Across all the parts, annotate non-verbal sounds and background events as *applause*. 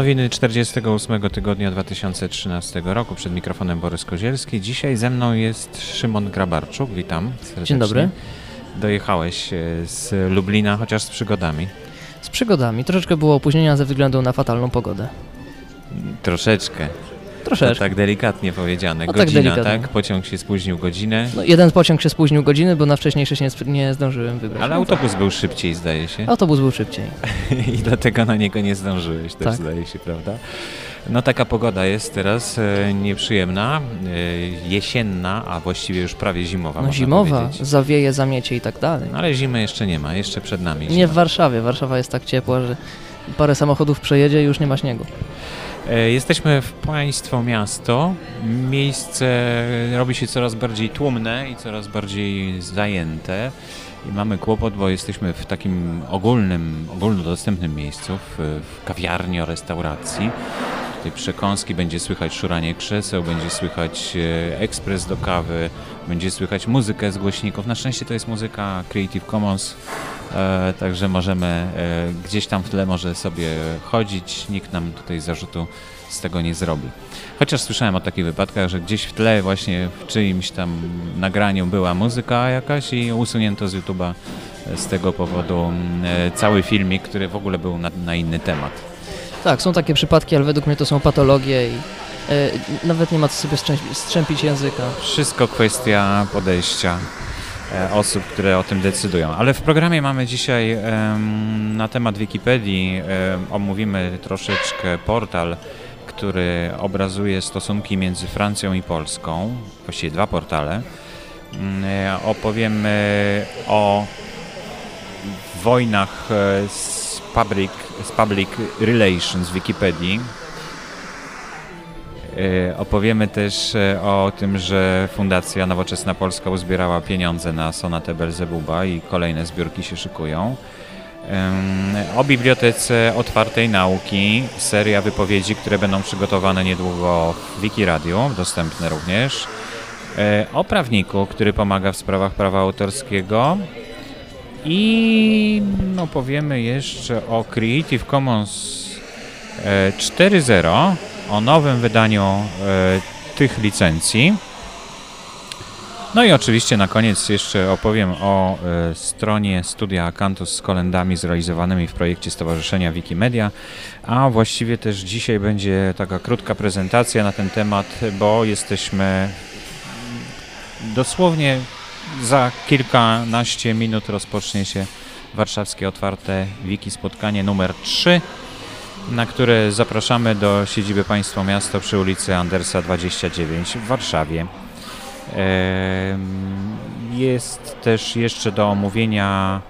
Nowiny 48 tygodnia 2013 roku. Przed mikrofonem Borys Kozielski. Dzisiaj ze mną jest Szymon Grabarczuk. Witam serdecznie. Dzień dobry. Dojechałeś e, z Lublina, chociaż z przygodami. Z przygodami. Troszeczkę było opóźnienia ze względu na fatalną pogodę. Troszeczkę. Troszeczkę. To tak delikatnie powiedziane. No tak Godzina, delikatnie. tak? Pociąg się spóźnił godzinę. No, jeden pociąg się spóźnił godzinę, bo na wcześniejszy się nie, nie zdążyłem wybrać. Ale No autobus był szybciej, zdaje się. tak. Autobus był szybciej. *laughs* I dlatego na niego nie zdążyłeś, też Tak. zdaje się, prawda? No taka pogoda jest teraz e, nieprzyjemna, e, jesienna, a właściwie już prawie zimowa. No zimowa, powiedzieć. zawieje, zamiecie i tak dalej. No, ale zimy jeszcze nie ma, jeszcze przed nami. Nie zima. w Warszawie. Warszawa jest tak ciepła, że parę samochodów przejedzie i już nie ma śniegu. E, Jesteśmy w państwo miasto. Miejsce robi się coraz bardziej tłumne i coraz bardziej zajęte. I mamy kłopot, bo jesteśmy w takim ogólnym, ogólnodostępnym miejscu, w, w kawiarni o restauracji. Tutaj przekąski, będzie słychać szuranie krzeseł, będzie słychać e, ekspres do kawy, będzie słychać muzykę z głośników. Na szczęście to jest muzyka Creative Commons, e, także możemy e, gdzieś tam w tle może sobie chodzić, nikt nam tutaj zarzutu z tego nie zrobi. Chociaż słyszałem o takich wypadkach, że gdzieś w tle właśnie w czyimś tam nagraniu była muzyka jakaś i usunięto z YouTube'a e, z tego powodu e, cały filmik, który w ogóle był na, na inny temat. Tak, są takie przypadki, ale według mnie to są patologie i nawet nie ma co sobie strzęp- strzępić języka. Wszystko kwestia podejścia osób, które o tym decydują. Ale w programie mamy dzisiaj na temat Wikipedii, omówimy troszeczkę portal, który obrazuje stosunki między Francją i Polską, właściwie dwa portale. Mm, e, Opowiemy o wojnach e, z public, z public relations w Wikipedii. E, Opowiemy też e, o tym, że Fundacja Nowoczesna Polska uzbierała pieniądze na sonatę Belzebuba i kolejne zbiórki się szykują. O Bibliotece Otwartej Nauki, seria wypowiedzi, które będą przygotowane niedługo w Wikiradiu, dostępne również. E, O prawniku, który pomaga w sprawach prawa autorskiego. I no, powiemy jeszcze o Creative Commons e, 4.0, o nowym wydaniu e, tych licencji. No i oczywiście na koniec jeszcze opowiem o e, stronie Studia Akantus z kolendami zrealizowanymi w projekcie Stowarzyszenia Wikimedia, a właściwie też dzisiaj będzie taka krótka prezentacja na ten temat, bo jesteśmy dosłownie za kilkanaście minut rozpocznie się warszawskie otwarte wiki spotkanie numer 3, na które zapraszamy do siedziby Państwo Miasto przy ulicy Andersa 29 w Warszawie. Jest też jeszcze do omówienia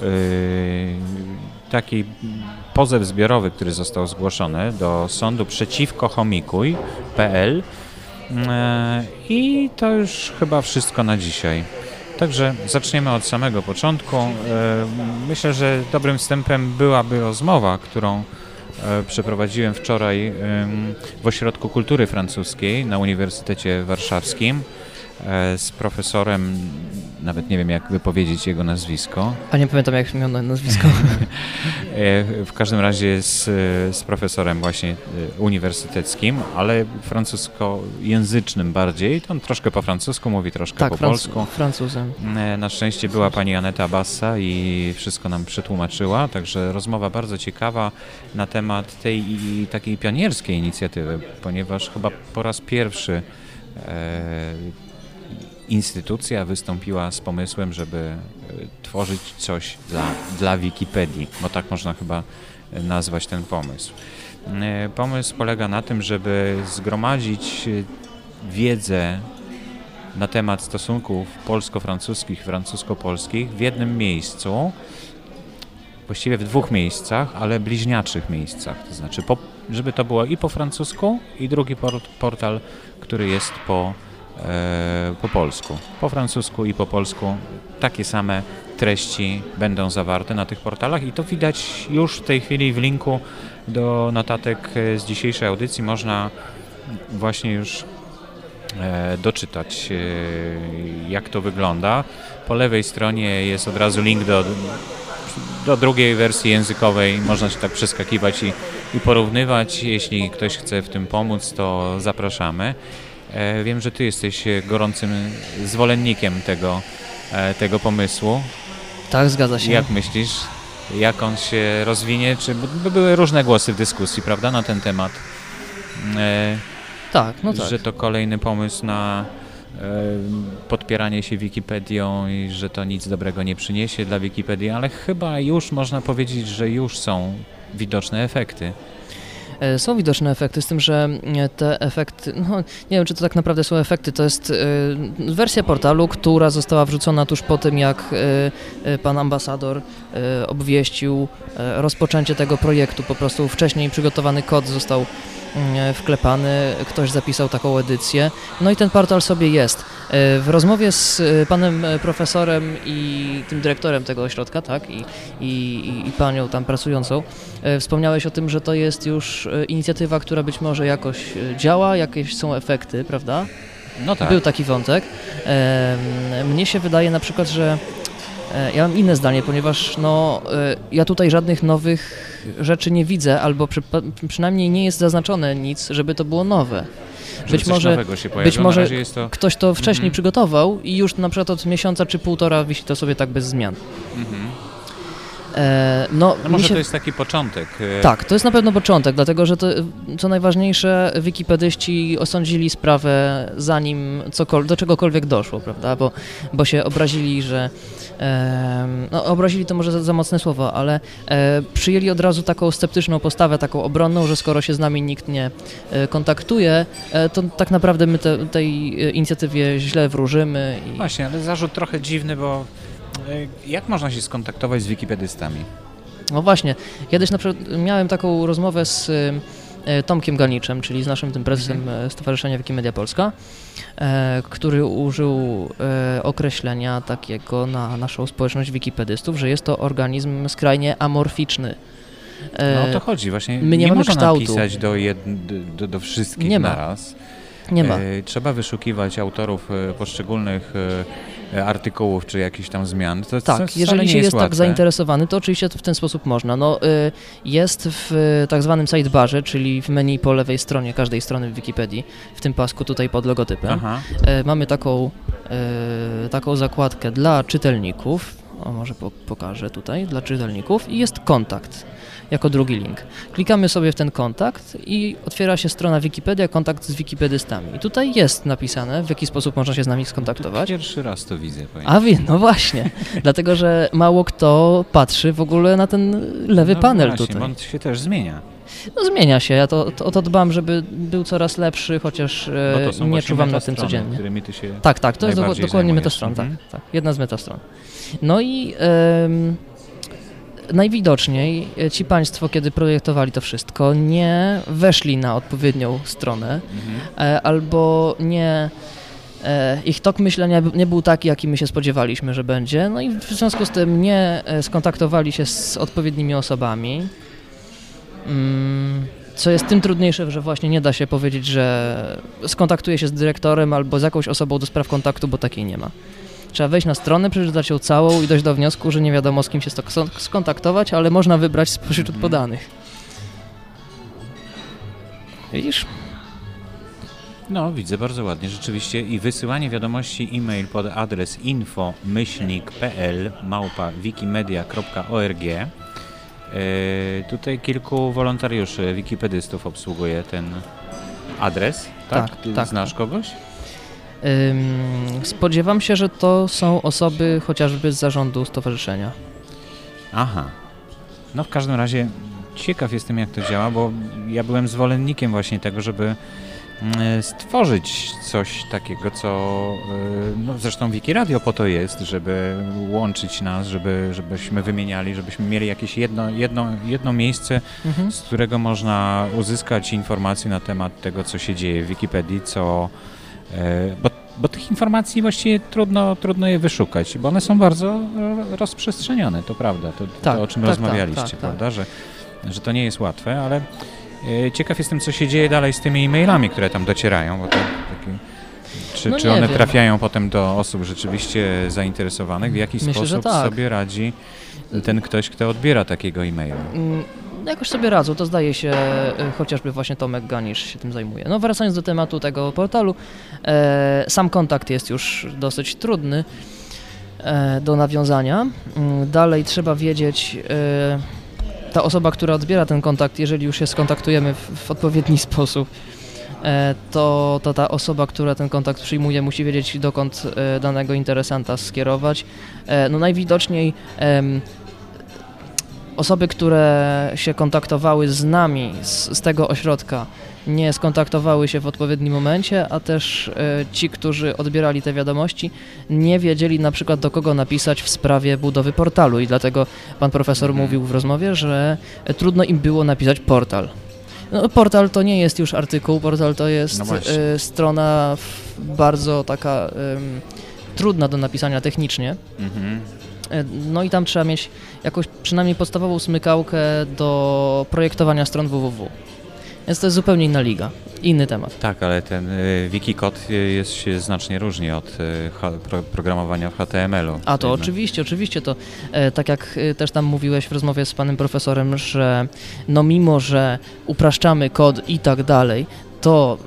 yy, taki pozew zbiorowy, który został zgłoszony do sądu przeciwko chomikuj.pl E, i to już chyba wszystko na dzisiaj. Także zaczniemy od samego początku. E, Myślę, że dobrym wstępem byłaby rozmowa, którą e, przeprowadziłem wczoraj w Ośrodku Kultury Francuskiej na Uniwersytecie Warszawskim z profesorem, nawet nie wiem jak wypowiedzieć jego nazwisko, A nie pamiętam jak miał na- nazwisko. *laughs* E, W każdym razie z, z profesorem właśnie e, uniwersyteckim, ale francuskojęzycznym bardziej. To on troszkę po francusku mówi, troszkę tak, po Franc- polsku. Francuzem. E, Na szczęście była pani Aneta Bassa i wszystko nam przetłumaczyła, także rozmowa bardzo ciekawa na temat tej takiej pionierskiej inicjatywy, ponieważ chyba po raz pierwszy e, instytucja wystąpiła z pomysłem, żeby e, tworzyć coś dla, dla Wikipedii, bo tak można chyba e, nazwać ten pomysł. E, Pomysł polega na tym, żeby zgromadzić wiedzę na temat stosunków polsko-francuskich, francusko-polskich w jednym miejscu, właściwie w dwóch miejscach, ale bliźniaczych miejscach. To znaczy, po, żeby to było i po francusku, i drugi port, portal, który jest po, e, po polsku. Po francusku i po polsku takie same treści będą zawarte na tych portalach i to widać już w tej chwili w linku do notatek e, z dzisiejszej audycji. Można właśnie już e, doczytać, e, jak to wygląda. Po lewej stronie jest od razu link do, do drugiej wersji językowej. Można się tak przeskakiwać i, i porównywać. Jeśli ktoś chce w tym pomóc, to zapraszamy. E, wiem, że Ty jesteś gorącym zwolennikiem tego, e, tego pomysłu. Tak, zgadza się. Jak myślisz, jak on się rozwinie? Czy były różne głosy w dyskusji, prawda, na ten temat? E, tak, no tak. Że to kolejny pomysł na e, podpieranie się Wikipedią i że to nic dobrego nie przyniesie dla Wikipedii, ale chyba już można powiedzieć, że już są widoczne efekty. E, są widoczne efekty, z tym, że e, te efekty, no nie wiem, czy to tak naprawdę są efekty, to jest e, wersja portalu, która została wrzucona tuż po tym, jak pan ambasador obwieścił rozpoczęcie tego projektu. Po prostu wcześniej przygotowany kod został Mm, wklepany, ktoś zapisał taką edycję. No i ten portal sobie jest. W rozmowie z panem profesorem i tym dyrektorem tego ośrodka, tak, i, i, i panią tam pracującą, wspomniałeś o tym, że to jest już inicjatywa, która być może jakoś działa, jakieś są efekty, prawda? No tak. Był taki wątek. Mnie się wydaje na przykład, że ja mam inne zdanie, ponieważ no, ja tutaj żadnych nowych rzeczy nie widzę, albo przy, przynajmniej nie jest zaznaczone nic, żeby to było nowe. Być może, być może to... ktoś to wcześniej mm -hmm. przygotował i już na przykład od miesiąca czy półtora wisi to sobie tak bez zmian. Mm -hmm. E, no, no może się... to jest taki początek. E, tak, to jest na pewno początek, dlatego że to, co najważniejsze, wikipedyści osądzili sprawę zanim do czegokolwiek doszło, prawda, bo, bo się obrazili, że no, obrazili to może za, za mocne słowo, ale e, przyjęli od razu taką sceptyczną postawę, taką obronną, że skoro się z nami nikt nie kontaktuje, to tak naprawdę my te, tej inicjatywie źle wróżymy. I... Właśnie, ale zarzut trochę dziwny, bo jak można się skontaktować z wikipedystami? No właśnie, kiedyś na przykład miałem taką rozmowę z E, Tomkiem Galniczem, czyli z naszym tym prezesem mhm. Stowarzyszenia Wikimedia Polska, e, który użył e, określenia takiego na naszą społeczność wikipedystów, że jest to organizm skrajnie amorficzny. No o to chodzi, właśnie My nie, nie mamy można kształtu. napisać do, jed, do, do wszystkich nie ma. naraz. Nie ma. Trzeba wyszukiwać autorów poszczególnych E, artykułów czy jakichś tam zmian. To tak, jeżeli się jest, jest tak zainteresowany, to oczywiście w ten sposób można. No, y, jest w tak zwanym sidebarze, czyli w menu po lewej stronie każdej strony w Wikipedii, w tym pasku tutaj pod logotypem. Aha. E, mamy taką, e, taką zakładkę dla czytelników, o może pokażę tutaj, dla czytelników i jest kontakt jako drugi link. Klikamy sobie w ten kontakt i otwiera się strona Wikipedia, kontakt z wikipedystami. I tutaj jest napisane, w jaki sposób można się z nami skontaktować. Pierwszy raz to widzę. A wie, no właśnie. *laughs* Dlatego, że mało kto patrzy w ogóle na ten lewy no panel właśnie, tutaj. on się też zmienia. No zmienia się, ja to, to, o to dbam, żeby był coraz lepszy, chociaż e, nie czuwam na tym codziennie. tak, tak, to jest do, dokładnie metastron, tak, mhm. tak, jedna z metastron. No i najwidoczniej e, ci państwo, kiedy projektowali to wszystko, nie weszli na odpowiednią stronę mhm. E, albo nie e, ich tok myślenia nie był taki, jaki my się spodziewaliśmy, że będzie. No i w związku z tym nie skontaktowali się z odpowiednimi osobami. Mm, co jest tym trudniejsze, że właśnie nie da się powiedzieć, że skontaktuje się z dyrektorem albo z jakąś osobą do spraw kontaktu, bo takiej nie ma. Trzeba wejść na stronę, przeczytać ją całą i dojść do wniosku, że nie wiadomo z kim się skontaktować, ale można wybrać spośród mhm. podanych. Widzisz? No, widzę bardzo ładnie, rzeczywiście. I wysyłanie wiadomości e-mail pod adres info-pl małpa wikimedia.org yy, Tutaj kilku wolontariuszy, wikipedystów obsługuje ten adres, tak? tak, tak. Znasz kogoś? Spodziewam się, że to są osoby chociażby z zarządu stowarzyszenia. Aha. No w każdym razie ciekaw jestem jak to działa, bo ja byłem zwolennikiem właśnie tego, żeby mm, stworzyć coś takiego, co y, no zresztą Wiki Radio po to jest, żeby łączyć nas, żeby, żebyśmy wymieniali, żebyśmy mieli jakieś jedno, jedno, jedno miejsce, mhm. z którego można uzyskać informacje na temat tego, co się dzieje w Wikipedii, co bo, bo tych informacji właściwie trudno, trudno je wyszukać, bo one są bardzo rozprzestrzenione, to prawda, to, tak, to o czym tak, rozmawialiście, tak, tak, prawda, Że, że to nie jest łatwe, ale e, ciekaw jestem, co się dzieje dalej z tymi e-mailami, które tam docierają, bo to taki, czy, no czy one wiem. trafiają potem do osób rzeczywiście zainteresowanych, w jaki Myślę, sposób tak. sobie radzi ten ktoś, kto odbiera takiego e-maila? Mm, jakoś sobie radzą, to zdaje się e, chociażby właśnie Tomek Ganisz się tym zajmuje. No wracając do tematu tego portalu, e, sam kontakt jest już dosyć trudny e, do nawiązania. Mm, dalej trzeba wiedzieć, ta osoba, która odbiera ten kontakt, jeżeli już się skontaktujemy w, odpowiedni *laughs* sposób, to, to ta osoba, która ten kontakt przyjmuje, musi wiedzieć, dokąd danego interesanta skierować. No najwidoczniej osoby, które się kontaktowały z nami, z, z tego ośrodka, nie skontaktowały się w odpowiednim momencie, a też e, ci, którzy odbierali te wiadomości, nie wiedzieli na przykład do kogo napisać w sprawie budowy portalu i dlatego pan profesor Mhm. mówił w rozmowie, że e, trudno im było napisać portal. No, portal to nie jest już artykuł, portal to jest No e, strona bardzo taka em, trudna do napisania technicznie. Mhm. E, No i tam trzeba mieć jakąś przynajmniej podstawową smykałkę do projektowania stron www. Więc to jest zupełnie inna liga, inny temat. Tak, ale ten y, Wikicode y, jest, się znacznie różni od programowania w HTML-u. A to oczywiście, oczywiście to e, tak jak e, też tam mówiłeś w rozmowie z panem profesorem, że no mimo, że upraszczamy kod i tak dalej, to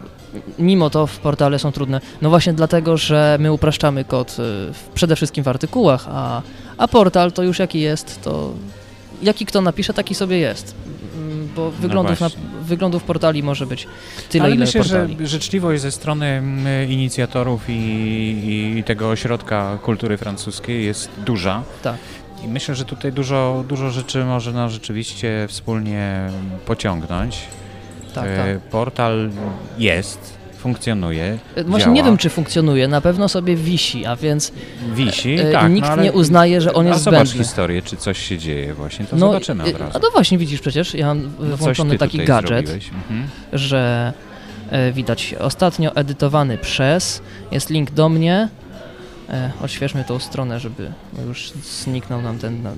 mimo to w portale są trudne. No właśnie dlatego, że my upraszczamy kod w, przede wszystkim w artykułach, a, a portal to już jaki jest, to jaki kto napisze, taki sobie jest. Mm, Bo wyglądów, na, właśnie. wyglądów portali może być tyle, Ale ile myślę, portali. że życzliwość ze strony mm, inicjatorów i, i tego ośrodka kultury francuskiej jest duża. Tak. I myślę, że tutaj dużo, dużo rzeczy można rzeczywiście wspólnie pociągnąć. Tak, E, tak. Portal jest, funkcjonuje, E, Właśnie działa. nie wiem, czy funkcjonuje, na pewno sobie wisi, a więc wisi. E, tak, nikt no, nie uznaje, że on A jest zobacz zbędny. historię, czy coś się dzieje właśnie, to No, zobaczymy od razu. A to właśnie widzisz przecież, ja mam No włączony taki gadżet. Mhm. że e, widać ostatnio edytowany przez, jest link do mnie, e, odświeżmy tą stronę, żeby już zniknął nam ten, na,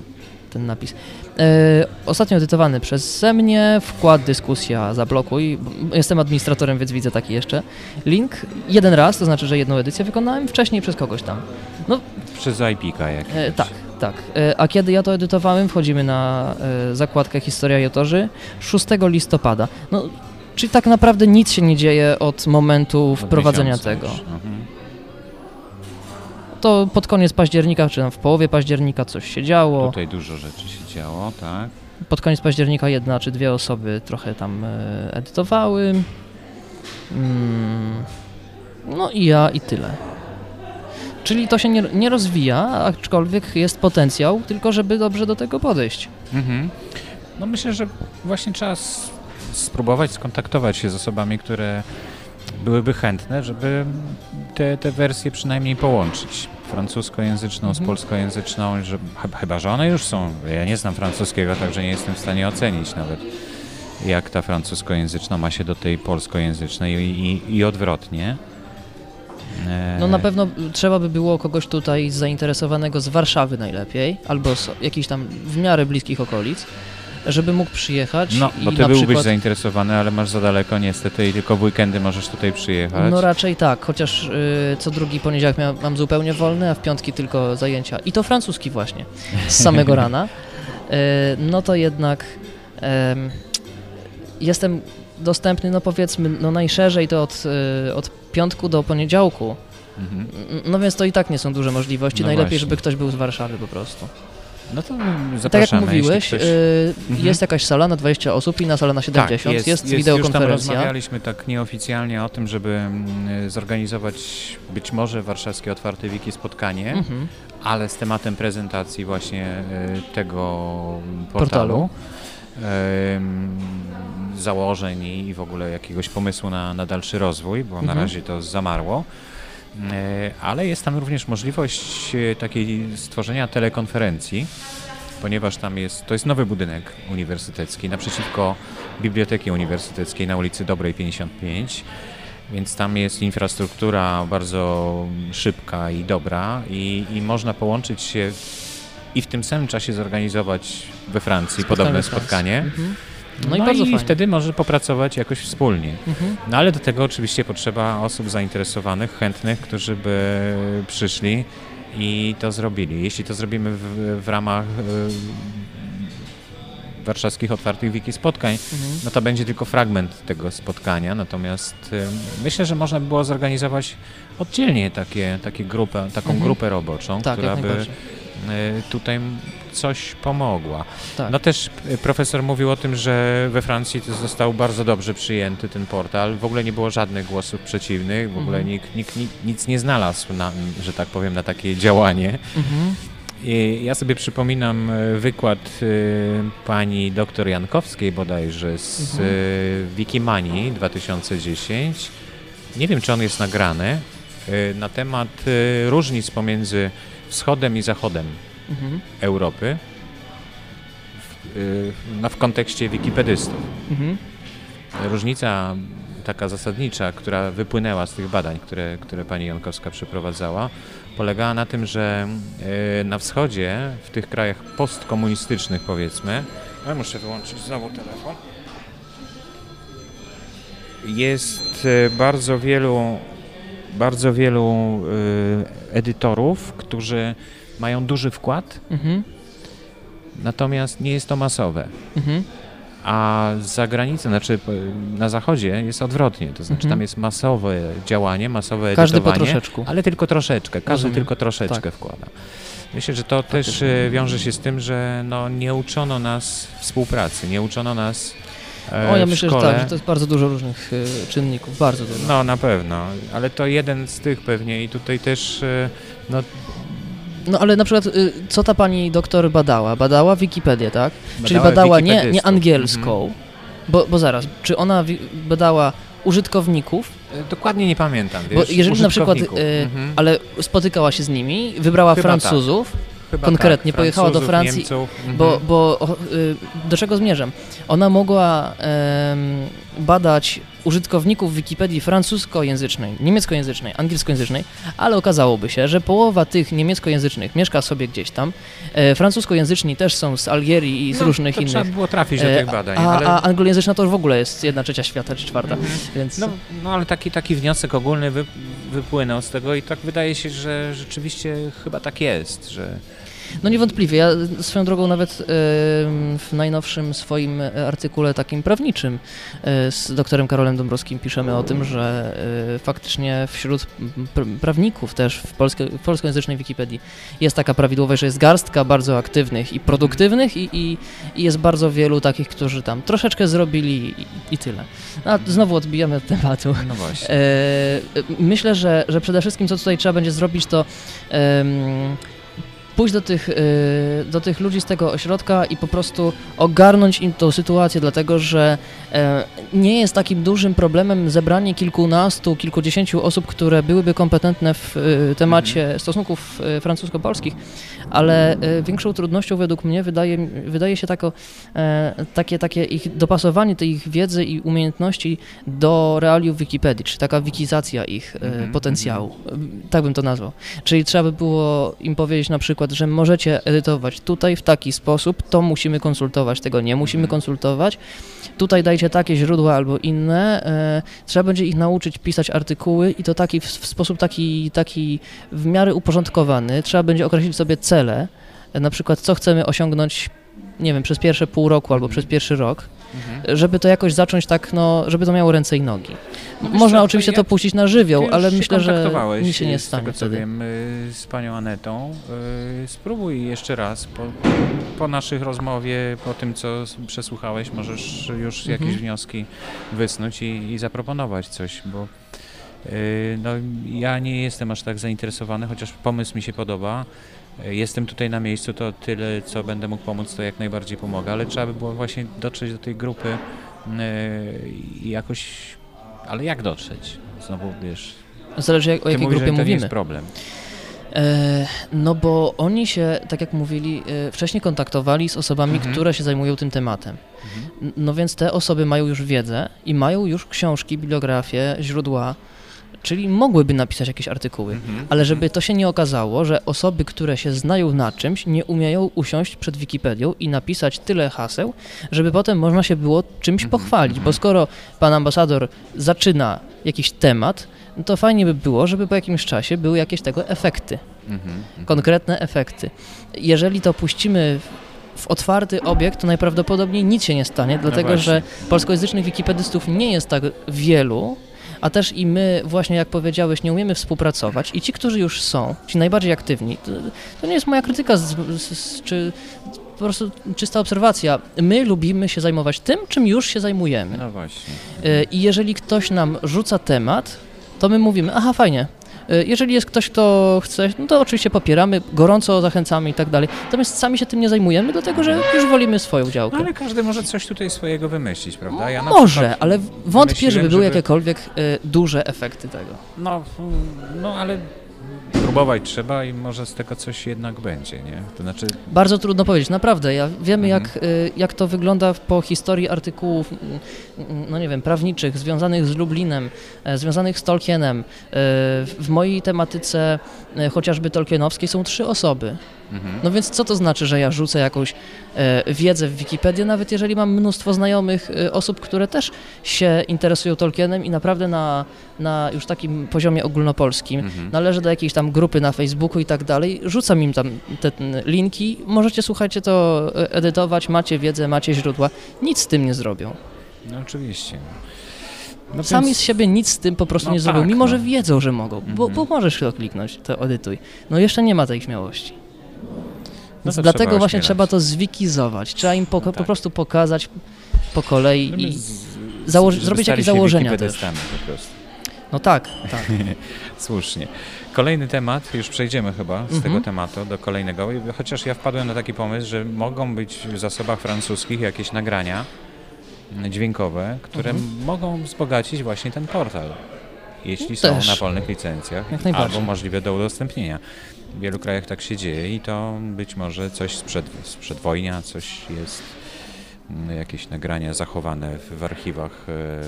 ten napis. E, ostatnio edytowany przeze mnie, wkład, dyskusja, zablokuj, jestem administratorem, więc widzę taki jeszcze link, jeden raz, to znaczy, że jedną edycję wykonałem, wcześniej przez kogoś tam. Przez IP-ka jak. E, tak, tak. E, a kiedy ja to edytowałem, wchodzimy na e, zakładkę Historia i autorzy 6 listopada. No, czyli tak naprawdę nic się nie dzieje od momentu Od wprowadzenia tego. już. Mhm. To pod koniec października, czy tam w połowie października coś się działo. Tutaj dużo rzeczy się działo, tak. Pod koniec października jedna czy dwie osoby trochę tam e, edytowały. Mm, no i ja i tyle. Czyli to się nie, nie rozwija, aczkolwiek jest potencjał, tylko żeby dobrze do tego podejść. Mhm. No myślę, że właśnie trzeba spróbować skontaktować się z osobami, które byłyby chętne, żeby te, te wersje przynajmniej połączyć. Francuskojęzyczną z Mhm. polskojęzyczną, że, ch- chyba że one już są. Ja nie znam francuskiego, także nie jestem w stanie ocenić nawet, jak ta francuskojęzyczna ma się do tej polskojęzycznej i, i, i odwrotnie. E, No na pewno trzeba by było kogoś tutaj zainteresowanego z Warszawy najlepiej, albo z jakichś tam w miarę bliskich okolic, żeby mógł przyjechać No, bo ty byłbyś przykład... zainteresowany, ale masz za daleko niestety i tylko w weekendy możesz tutaj przyjechać. No raczej tak, chociaż y, co drugi poniedziałek mia, mam zupełnie wolny, a w piątki tylko zajęcia. I to francuski właśnie, z samego *laughs* rana. Y, no to jednak em, jestem dostępny, no powiedzmy, no najszerzej to od, y, od piątku do poniedziałku. Mhm. No więc to i tak nie są duże możliwości. No Najlepiej, właśnie. żeby ktoś był z Warszawy po prostu. No to tak jak zapraszamy. mówiłeś, ktoś... y, Mhm. jest jakaś sala na 20 osób, inna sala na 70, tak, jest, jest, Już tam wideokonferencja. rozmawialiśmy tak nieoficjalnie o tym, żeby mm, zorganizować być może warszawskie Otwarte Wiki spotkanie, Mhm. ale z tematem prezentacji właśnie y, tego Portalu. portalu. Założeń i i w ogóle jakiegoś pomysłu na, na dalszy rozwój, bo na Mhm. razie to zamarło. E, Ale jest tam również możliwość e, takiej stworzenia telekonferencji, ponieważ tam jest, to jest nowy budynek uniwersytecki naprzeciwko Biblioteki Uniwersyteckiej na ulicy Dobrej 55, więc tam jest infrastruktura bardzo szybka i dobra i, i można połączyć się i w tym samym czasie zorganizować we Francji podobne w Francji. spotkanie. Mhm. No, i bardzo fajnie. wtedy może popracować jakoś wspólnie. Mhm. No ale do tego oczywiście potrzeba osób zainteresowanych, chętnych, którzy by przyszli i to zrobili. Jeśli to zrobimy w, w ramach warszawskich otwartych wiki spotkań, Mhm. no to będzie tylko fragment tego spotkania, natomiast y, myślę, że można by było zorganizować oddzielnie takie, takie grupę, taką Mhm. grupę roboczą, Tak, która by y, tutaj coś pomogła. Tak. No też y, profesor mówił o tym, że we Francji to został bardzo dobrze przyjęty ten portal. W ogóle nie było żadnych głosów przeciwnych, w ogóle Mhm. nikt, nikt, nikt nic nie znalazł, na, że tak powiem, na takie działanie. Mhm. Ja sobie przypominam e, wykład pani doktor Jankowskiej bodajże z Mhm. Wikimanii 2010. Nie wiem, czy on jest nagrany, na temat różnic pomiędzy wschodem i zachodem Mhm. Europy w, e, no, w kontekście wikipedystów. Mhm. Różnica taka zasadnicza, która wypłynęła z tych badań, które, które pani Jankowska przeprowadzała, polegała na tym, że e, na wschodzie, w tych krajach postkomunistycznych powiedzmy, ja muszę wyłączyć znowu telefon, jest e, bardzo wielu, bardzo wielu e, edytorów, którzy mają duży wkład, Mhm. natomiast nie jest to masowe. Mhm. A za granicą, znaczy na zachodzie jest odwrotnie, to znaczy Mhm. tam jest masowe działanie, masowe Każdy edytowanie, ale tylko troszeczkę, każdy Rozumiem. tylko troszeczkę Tak. wkłada. Myślę, że to też e, wiąże się z tym, że no, nie uczono nas współpracy, nie uczono nas O, ja myślę, że szkole. tak, że to jest bardzo dużo różnych y, czynników, bardzo dużo. No na pewno, ale to jeden z tych pewnie i tutaj też e, no, No ale na przykład, co ta pani doktor badała? Badała Wikipedię, tak? Czyli badała badała nie, nie angielską, Mhm. bo, bo zaraz, czy ona badała użytkowników, E, Dokładnie nie pamiętam, Bo wiesz, jeżeli na przykład, Mhm. ale spotykała się z nimi, wybrała Chyba tak. Chyba konkretnie tak, pojechała do Francji, Niemców, mhm. bo, bo o, y, do czego zmierzam? Ona mogła badać użytkowników Wikipedii francuskojęzycznej, niemieckojęzycznej, angielskojęzycznej, ale okazałoby się, że połowa tych niemieckojęzycznych mieszka sobie gdzieś tam. E, francuskojęzyczni też są z Algierii i z No, różnych to innych. Trzeba było trafić do E, tych badań, a, ale... a anglojęzyczna to już w ogóle jest jedna trzecia świata, czy czwarta, więc... No, no ale taki, taki wniosek ogólny wy, wypłynął z tego i tak wydaje się, że rzeczywiście chyba tak jest, że No niewątpliwie. Ja swoją drogą nawet w najnowszym swoim e, artykule takim prawniczym e, z doktorem Karolem Dąbrowskim piszemy o tym, że e, faktycznie wśród pr- prawników też w, polskie, w polskojęzycznej Wikipedii jest taka prawidłowość, że jest garstka bardzo aktywnych i produktywnych i, i, i jest bardzo wielu takich, którzy tam troszeczkę zrobili i, i tyle. No, a znowu odbijamy od tematu. no właśnie. E, myślę, że, że przede wszystkim co tutaj trzeba będzie zrobić, to em, pójść do tych, e, do tych ludzi z tego ośrodka i po prostu ogarnąć im tą sytuację, dlatego że e, nie jest takim dużym problemem zebranie kilkunastu, kilkudziesięciu osób, które byłyby kompetentne w e, temacie stosunków e, francusko-polskich, ale większą trudnością według mnie wydaje, wydaje się tako, e, takie, takie ich dopasowanie tej ich wiedzy i umiejętności do realiów Wikipedii, czy taka wikizacja ich e, Mhm, potencjału. Tak bym to nazwał. Czyli trzeba by było im powiedzieć na przykład, że możecie edytować tutaj w taki sposób, to musimy konsultować, tego nie musimy Mhm. konsultować. Tutaj dajcie takie źródła albo inne. E, trzeba będzie ich nauczyć pisać artykuły i to taki w, w sposób taki, taki w miarę uporządkowany. Trzeba będzie określić sobie cele, e, na przykład co chcemy osiągnąć, nie wiem, przez pierwsze pół roku albo przez pierwszy rok, Mhm. żeby to jakoś zacząć tak, no, żeby to miało ręce i nogi. No Można co, to oczywiście ja- to puścić na żywioł, ale myślę, że nic się nie stanie tego, wtedy. wiem, y, z panią Anetą. Y, Spróbuj jeszcze raz, po, po naszych rozmowie, po tym, co przesłuchałeś, możesz już jakieś Mhm. wnioski wysnuć i, i zaproponować coś, bo no, ja nie jestem aż tak zainteresowany, chociaż pomysł mi się podoba. Y, Jestem tutaj na miejscu, to tyle, co będę mógł pomóc, to jak najbardziej pomogę, ale trzeba by było właśnie dotrzeć do tej grupy y, i jakoś... Ale jak dotrzeć? Znowu, wiesz, Zależy jak, o jakiej mówisz, grupie to nie mówimy. jest problem. E, no bo oni się, tak jak mówili, e, wcześniej kontaktowali z osobami, Mhm. które się zajmują tym tematem. N- No więc te osoby mają już wiedzę i mają już książki, bibliografie, źródła, czyli mogłyby napisać jakieś artykuły. Mhm. Ale żeby to się nie okazało, że osoby, które się znają na czymś, nie umieją usiąść przed Wikipedią i napisać tyle haseł, żeby potem można się było czymś Mhm, pochwalić. Bo mhm. skoro pan ambasador zaczyna jakiś temat, no to fajnie by było, żeby po jakimś czasie były jakieś tego efekty Mhm. Mhm. konkretne efekty. Jeżeli to puścimy w otwarty obiekt to najprawdopodobniej nic się nie stanie, dlatego właśnie. że polskojęzycznych wikipedystów nie jest tak wielu, a też i my właśnie, jak powiedziałeś, nie umiemy współpracować i ci, którzy już są, ci najbardziej aktywni, to, to nie jest moja krytyka, z, z, z, czy po prostu czysta obserwacja. My lubimy się zajmować tym, czym już się zajmujemy. No właśnie. Y, I jeżeli ktoś nam rzuca temat, to my mówimy, aha, fajnie. Y, Jeżeli jest ktoś, kto chce, no to oczywiście popieramy, gorąco zachęcamy i tak dalej. Natomiast sami się tym nie zajmujemy, dlatego że już wolimy swoją działkę. No ale każdy może coś tutaj swojego wymyślić, prawda? Ja Może, ale wątpię, żeby były żeby- jakiekolwiek y, duże efekty tego. No, mm, no ale próbować trzeba i może z tego coś jednak będzie, nie? To znaczy, Bardzo trudno powiedzieć, naprawdę. Ja, wiemy, Mhm. jak, y, jak to wygląda po historii artykułów, mm, mm, no nie wiem, prawniczych, związanych z Lublinem, e, związanych z Tolkienem. E, W w mojej tematyce, e, chociażby tolkienowskiej, są trzy osoby. Mhm. No więc co to znaczy, że ja rzucę jakąś e, wiedzę w Wikipedię, nawet jeżeli mam mnóstwo znajomych e, osób, które też się interesują Tolkienem i naprawdę na, na już takim poziomie ogólnopolskim Mhm. należę do jakiejś tam grupy na Facebooku i tak dalej, rzucam im tam te mm, linki, możecie słuchajcie to e, edytować, macie wiedzę, macie źródła, nic z tym nie zrobią. No oczywiście. No Sami więc- z siebie nic z tym po prostu No nie zrobią, tak, mimo no. że wiedzą, że mogą, bo, Mhm. bo możesz to kliknąć, to edytuj. No jeszcze nie ma tej śmiałości. No to Dlatego właśnie trzeba to zwikizować, trzeba im po, No tak. po prostu pokazać po kolei No i z- zrobić jakieś założenia też. po prostu. no tak, tak. *laughs* Słusznie. Kolejny temat, już przejdziemy chyba z Mhm. tego tematu do kolejnego, chociaż ja wpadłem na taki pomysł, że mogą być w zasobach francuskich jakieś nagrania dźwiękowe, które Mhm. mogą wzbogacić właśnie ten portal, jeśli są na wolnych licencjach, albo możliwe do udostępnienia. W wielu krajach tak się dzieje i to być może coś sprzed, sprzed wojnia, coś jest, mm, jakieś nagrania zachowane w, w archiwach e,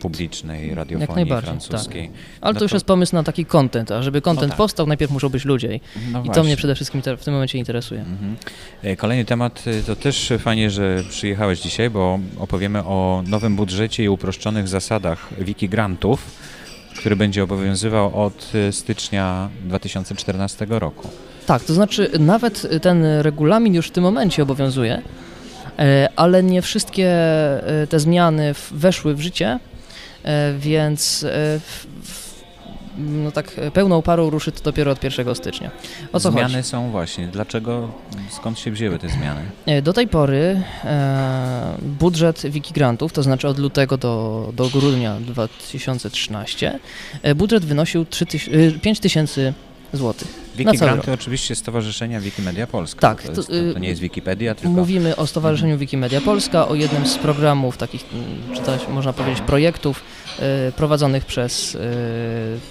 publicznej radiofonii najbardziej, tak. francuskiej. Ale No to już to- jest pomysł na taki content, a żeby content tak. powstał, najpierw muszą być ludzie. No I to właśnie. mnie przede wszystkim w tym momencie interesuje. Mhm. E, Kolejny temat e, to też fajnie, że przyjechałeś dzisiaj, bo opowiemy o nowym budżecie i uproszczonych zasadach Wikigrantów, który będzie obowiązywał od e, stycznia 2014 roku. Tak, to znaczy nawet ten regulamin już w tym momencie obowiązuje, e, ale nie wszystkie e, te zmiany weszły w życie, e, więc w, no tak pełną parą ruszy to dopiero od 1 stycznia. O co zmiany chodzi? są właśnie. Dlaczego, skąd się wzięły te zmiany? E, Do tej pory e, budżet Wikigrantów, to znaczy od lutego do, do grudnia 2013, e, budżet wynosił 3 tyś- e, 5 tysięcy złotych. cały Wikigranty oczywiście Stowarzyszenia Wikimedia Polska. Tak, To, jest, to, to y, nie jest Wikipedia, tylko... Mówimy o Stowarzyszeniu Wikimedia Polska, o jednym z programów takich, mm, czy też można powiedzieć projektów e, prowadzonych przez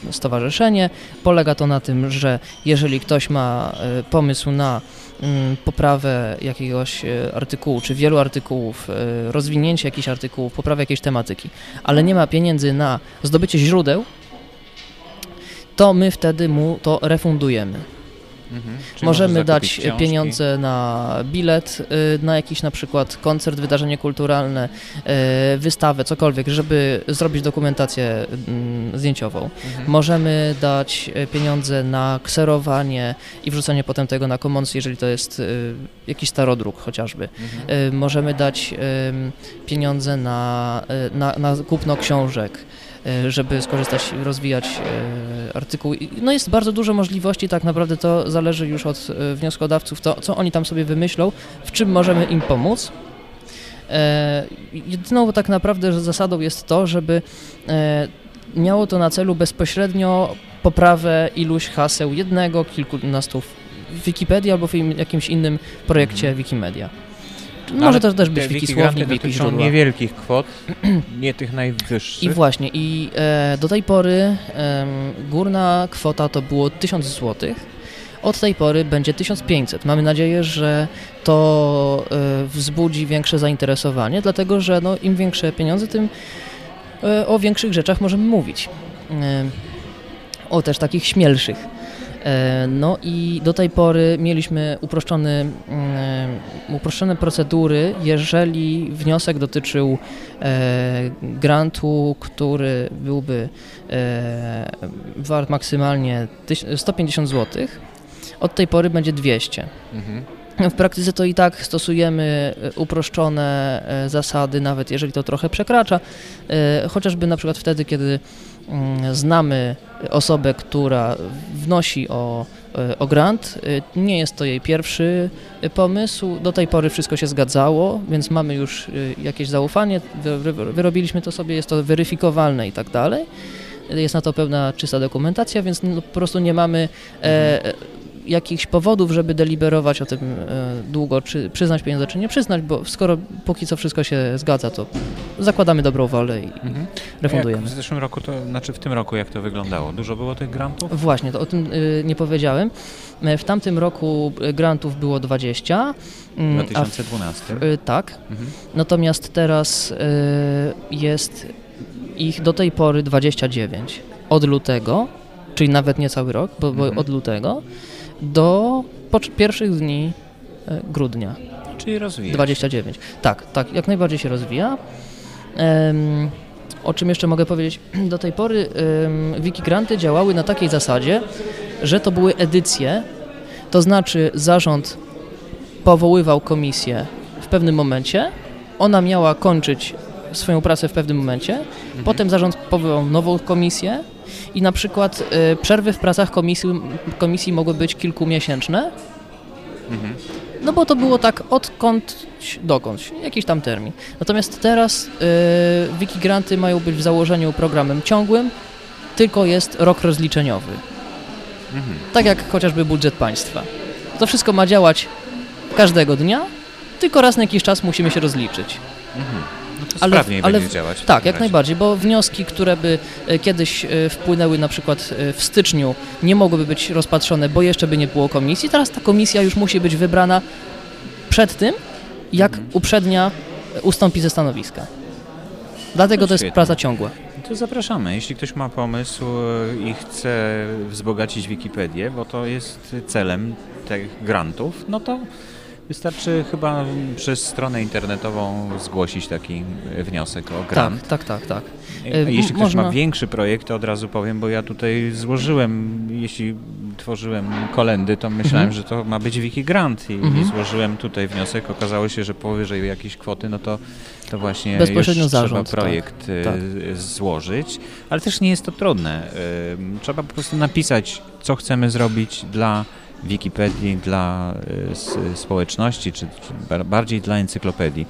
e, stowarzyszenie. Polega to na tym, że jeżeli ktoś ma pomysł na mm, poprawę jakiegoś artykułu, czy wielu artykułów, rozwinięcie jakichś artykułów, poprawę jakiejś tematyki, ale nie ma pieniędzy na zdobycie źródeł, to my wtedy mu to refundujemy. Mhm. Możemy może dać książki. pieniądze na bilet, y, na jakiś na przykład koncert, wydarzenie kulturalne, y, wystawę, cokolwiek, żeby zrobić dokumentację mm, zdjęciową. Mhm. Możemy dać pieniądze na kserowanie i wrzucenie potem tego na Commons, jeżeli to jest jakiś starodruk chociażby. Mhm. Możemy dać pieniądze na, na, na kupno książek, żeby skorzystać i rozwijać y, artykuł. No jest bardzo dużo możliwości, tak naprawdę to zależy już od y, wnioskodawców, to co oni tam sobie wymyślą, w czym możemy im pomóc. E, Jedyną tak naprawdę zasadą jest to, żeby e, miało to na celu bezpośrednio poprawę iluś haseł jednego, kilkunastu w Wikipedii albo w im- jakimś innym projekcie Mhm. Wikimedia. No, Może to też być wiki słownik, wiki źródła. niewielkich kwot, *clears throat* nie tych najwyższych. I właśnie, i e, do tej pory em, górna kwota to było 1000 zł. Od tej pory będzie 1500. Mamy nadzieję, że to e, wzbudzi większe zainteresowanie, dlatego że no, im większe pieniądze, tym e, o większych rzeczach możemy mówić. E, o też takich śmielszych. E, No i do tej pory mieliśmy mm, uproszczone procedury, jeżeli wniosek dotyczył e, grantu, który byłby e, wart maksymalnie tyś- 150 zł. Od tej pory będzie 200. Mhm. W praktyce to i tak stosujemy e, uproszczone e, zasady, nawet jeżeli to trochę przekracza, e, chociażby na przykład wtedy, kiedy mm, znamy osobę, która wnosi o, o grant. Nie jest to jej pierwszy pomysł. Do tej pory wszystko się zgadzało, więc mamy już jakieś zaufanie. Wyrobiliśmy to sobie, jest to weryfikowalne i tak dalej. Jest na to pełna czysta dokumentacja, więc no, po prostu nie mamy e, jakichś powodów, żeby deliberować o tym e, długo, czy przyznać pieniądze, czy nie przyznać, bo skoro póki co wszystko się zgadza, to zakładamy dobrą wolę i mhm. refundujemy. Jak w zeszłym roku, to znaczy w tym roku jak to wyglądało? Dużo było tych grantów? Właśnie, to o tym y, nie powiedziałem. E, w tamtym roku grantów było 20. W 2012? W, tak. Mhm. Natomiast teraz jest ich do tej pory 29. Od lutego, czyli nawet nie cały rok, bo, bo mhm. od lutego do pierwszych dni e, grudnia. Czyli rozwija 29. Tak, tak, jak najbardziej się rozwija. Um, o czym jeszcze mogę powiedzieć? *clears throat* Do tej pory um, Wikigranty działały na takiej zasadzie, że to były edycje, to znaczy zarząd powoływał komisję w pewnym momencie, ona miała kończyć swoją pracę w pewnym momencie, mhm. potem zarząd powołał nową komisję, i na przykład y, przerwy w pracach komisji, komisji mogły być kilkumiesięczne. Mhm. No bo to było tak odkąd dokąd, jakiś tam termin. Natomiast teraz y, Wikigranty mają być w założeniu programem ciągłym, tylko jest rok rozliczeniowy. Mhm. Tak jak chociażby budżet państwa. To wszystko ma działać każdego dnia, tylko raz na jakiś czas musimy się rozliczyć. Mhm. No ale, sprawniej ale, będzie działać. Tak, jak najbardziej, bo wnioski, które by e, kiedyś e, wpłynęły na przykład e, w styczniu, nie mogłyby być rozpatrzone, bo jeszcze by nie było komisji. Teraz ta komisja już musi być wybrana przed tym, jak mhm. uprzednia ustąpi ze stanowiska. Dlatego to, to jest praca ciągła. To zapraszamy. Jeśli ktoś ma pomysł i chce wzbogacić Wikipedię, bo to jest celem tych grantów, no to Wystarczy chyba przez stronę internetową zgłosić taki wniosek o grant. Tak, tak, tak. tak. Jeśli ktoś Można... ma większy projekt, to od razu powiem, bo ja tutaj złożyłem, jeśli tworzyłem kolendy, to myślałem, mhm. że to ma być Wiki Grant i, mhm. złożyłem tutaj wniosek. Okazało się, że powyżej jakiejś kwoty, no to, to właśnie Bezpośrednio już zarząd, trzeba projekt tak, tak. Y, złożyć, ale też nie jest to trudne. Trzeba po prostu napisać, co chcemy zrobić dla Wikipedii dla y, społeczności, czy, czy bardziej dla encyklopedii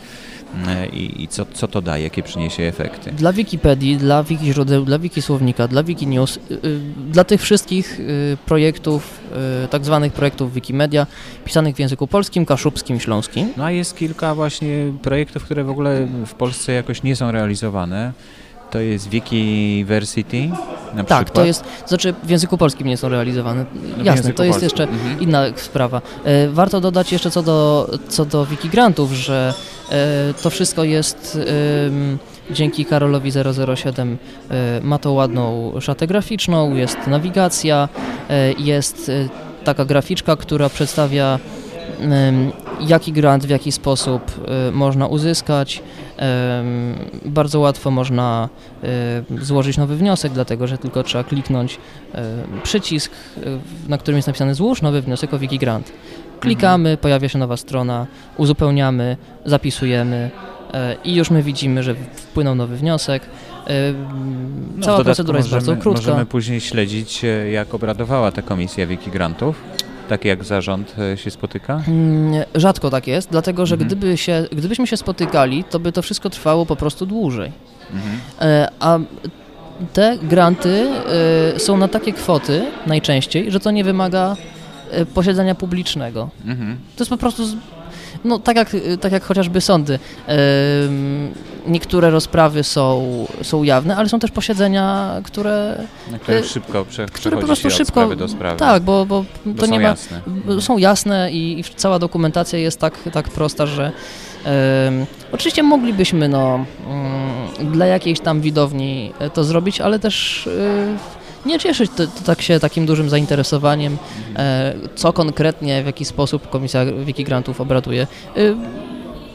y, i, i, co, co to daje, jakie przyniesie efekty? Dla Wikipedii, dla Wiki źródeł, dla Wiki Słownika, dla Wikinews, yy, dla tych wszystkich projektów, tak zwanych projektów Wikimedia, pisanych w języku polskim, kaszubskim, śląskim. No a jest kilka właśnie projektów, które w ogóle w Polsce jakoś nie są realizowane. To jest Wikiversity na Tak, przykład? to jest, znaczy w języku polskim nie są realizowane. No Jasne, to jest jeszcze mhm. inna sprawa. E, warto dodać jeszcze co do, co do Wikigrantów, że e, to wszystko jest dzięki Karolowi 007 e, ma to ładną szatę graficzną, jest nawigacja, jest taka graficzka, która przedstawia jaki grant w jaki sposób można uzyskać, bardzo łatwo można złożyć nowy wniosek, dlatego że tylko trzeba kliknąć przycisk, na którym jest napisane złóż nowy wniosek o WikiGrant. Klikamy, mhm. pojawia się nowa strona, uzupełniamy, zapisujemy e, i już my widzimy, że wpłynął nowy wniosek. No, Cała procedura jest bardzo krótka. Możemy później śledzić, e, jak obradowała ta komisja WikiGrantów. Tak jak zarząd e, się spotyka? Mm, rzadko tak jest, dlatego że mhm. gdyby się, gdybyśmy się spotykali, to by to wszystko trwało po prostu dłużej. Mhm. E, a te granty e, są na takie kwoty najczęściej, że to nie wymaga posiedzenia publicznego. Mhm. To jest po prostu no tak jak, tak jak chociażby sądy. Niektóre rozprawy są, są jawne, ale są też posiedzenia, które... Na które szybko prze, które po prostu szybko, do sprawy. Tak, bo, bo, bo to nie ma... Jasne. Są jasne i, i, cała dokumentacja jest tak, tak prosta, że um, oczywiście moglibyśmy no, um, dla jakiejś tam widowni to zrobić, ale też um, nie cieszyć to, to tak się takim dużym zainteresowaniem, e, co konkretnie, w jaki sposób Komisja Wikigrantów obraduje. E,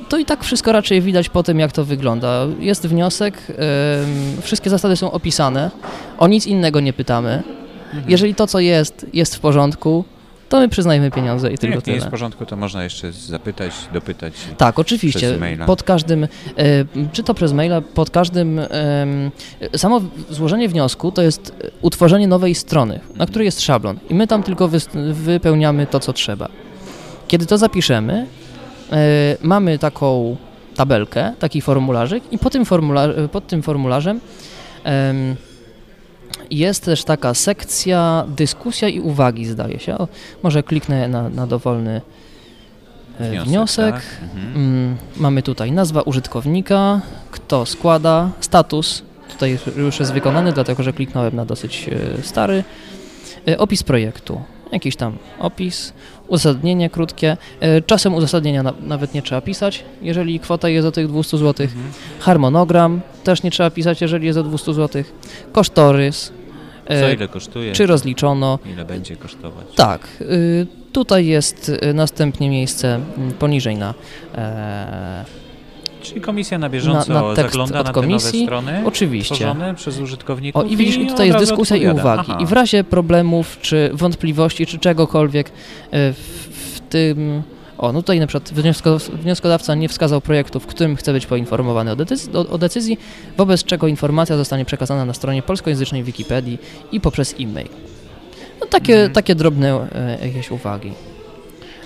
to i tak wszystko raczej widać po tym, jak to wygląda. Jest wniosek, e, wszystkie zasady są opisane, o nic innego nie pytamy. Mhm. Jeżeli to, co jest, jest w porządku, to my przyznajemy pieniądze i Jak tylko nie tyle. jest w porządku, to można jeszcze zapytać, dopytać. Tak, oczywiście. Przez maila. Pod każdym, e, czy to przez maila, pod każdym. samo złożenie wniosku to jest utworzenie nowej strony, na której jest szablon, i my tam tylko wypełniamy to, co trzeba. Kiedy to zapiszemy, e, mamy taką tabelkę, taki formularzyk, i po tym formular- pod tym formularzem em, jest też taka sekcja dyskusja i uwagi, zdaje się. O, może kliknę na, na dowolny e, wniosek. tak? Mhm. Mm, Mamy tutaj nazwa użytkownika, kto składa, status, tutaj już jest wykonany, dlatego że kliknąłem na dosyć e, stary, E, opis projektu, jakiś tam opis, uzasadnienie krótkie, czasem uzasadnienia na, nawet nie trzeba pisać, jeżeli kwota jest do tych 200 zł, Mhm. harmonogram też nie trzeba pisać, jeżeli jest do 200 zł, kosztorys, Co ile kosztuje? czy rozliczono, Ile będzie kosztować? tak, y, tutaj jest y, następnie miejsce poniżej na e, Czyli komisja na bieżąco Na- na tekst zagląda od na te komisji? strony Oczywiście. przez użytkowników O i widzisz, i tutaj jest dyskusja i odpowiada. uwagi. Aha. I w razie problemów, czy wątpliwości, czy czegokolwiek e, w, w tym. O, no tutaj na przykład wniosko- wnioskodawca nie wskazał projektu, w którym chce być poinformowany o decyzji, o, o decyzji, wobec czego informacja zostanie przekazana na stronie polskojęzycznej Wikipedii i poprzez e-mail. No takie, Mhm. takie drobne e, jakieś uwagi.